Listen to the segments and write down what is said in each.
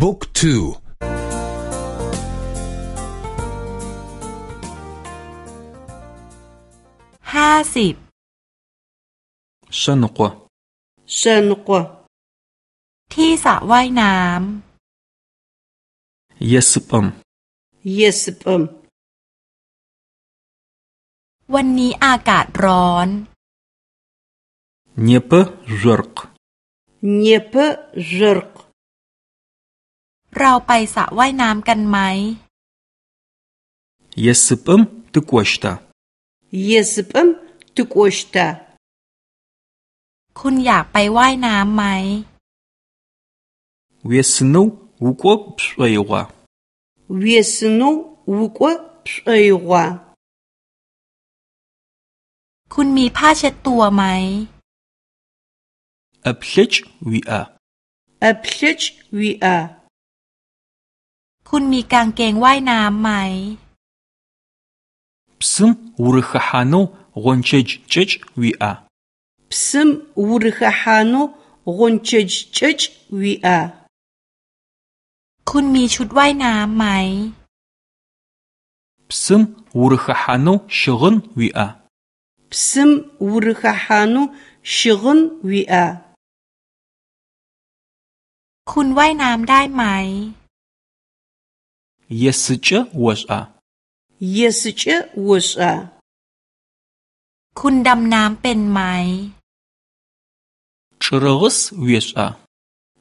บุ๊กทูห้าสิบชนกวชนกวที่สระว่ายน้ำเยสปมเยสปมวันนี้อากาศร้อนเนปจรกเนปจรก เราไปสระว่ายน้ำกันไหมเยสปมตุกวชตาเยสปมตุกวชตาคุณอยากไปว่ายน้ำไหมเวสโนวุกวปสวยวะเวสโนวุกวปสยวะคุณมีผ้าเช็ดตัวไหมอัพลิช คุณมีกางเกงว่ายน้ำไหมซึมอุรขฮานุกอนเชจเจจวีอา Псым урыхыхьанэу гъончэдж кӏэкӏ уиӏа? คุณมีชุดว่ายน้ำไหม Псым урыхыхьанэу щыгъын уиӏа? Псым урыхыхьанэу щыгъын уиӏа? คุณว่ายน้ำได้ไหม Есыкӏэ ошӏа? Есыкӏэ ошӏа? คุณดำน้ำเป็นไหม чӏырыгъыс уешӏа?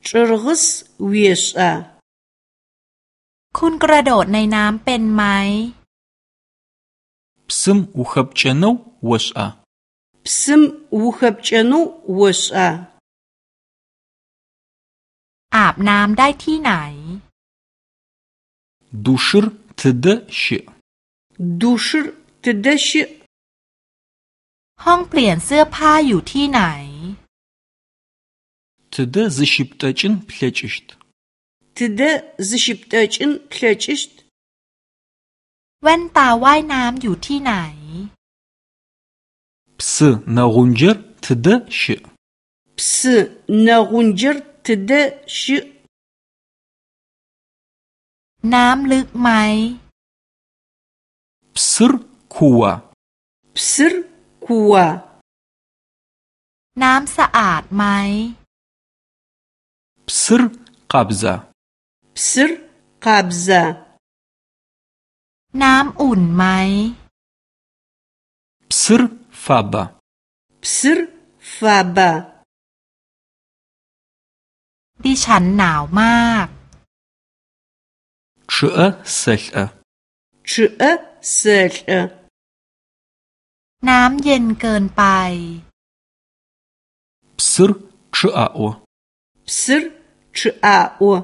чӏырыгъыс уешӏа? คุณกระโดดในน้ำเป็นไหม псым ухэпкӏэнэу ошӏа? псым ухэпкӏэнэу ошӏа? อาบน้ำได้ที่ไหน душыр тыдэ щыӏ? душыр тыдэ щыӏ? ห้องเปลี่ยนเสื้อผ้าอยู่ที่ไหน Тыдэ зыщыптӏэкӏын плъэкӏыщт? Тыдэ зыщыптӏэкӏын плъэкӏыщт? แว่นตาว่ายน้ำอยู่ที่ไหน Псы нэгъунджэр тыдэ щыӏ? Псы нэгъунджэр тыдэ щыӏ? น้ำลึกไหม Psr kua Psr kua น้ำสะอาดไหม Psr qabza Psr qabza น้ำอุ่นไหม Psr faba Psr faba ดิฉันหนาวมาก чъыӏэ сэлӏэ чъыӏэ сэлӏэ น้ำเย็นเกินไป псыр чъыӏэӏо псыр чъыӏаӏо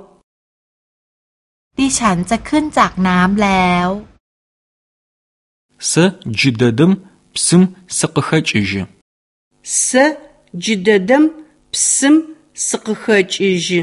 ดิฉันจะขึ้นจากน้ำแล้ว сэ джыдэдэм псым сыкъыхэкӏыжьы сэ джыдэдэм псым сыкъыхэкӏыжьы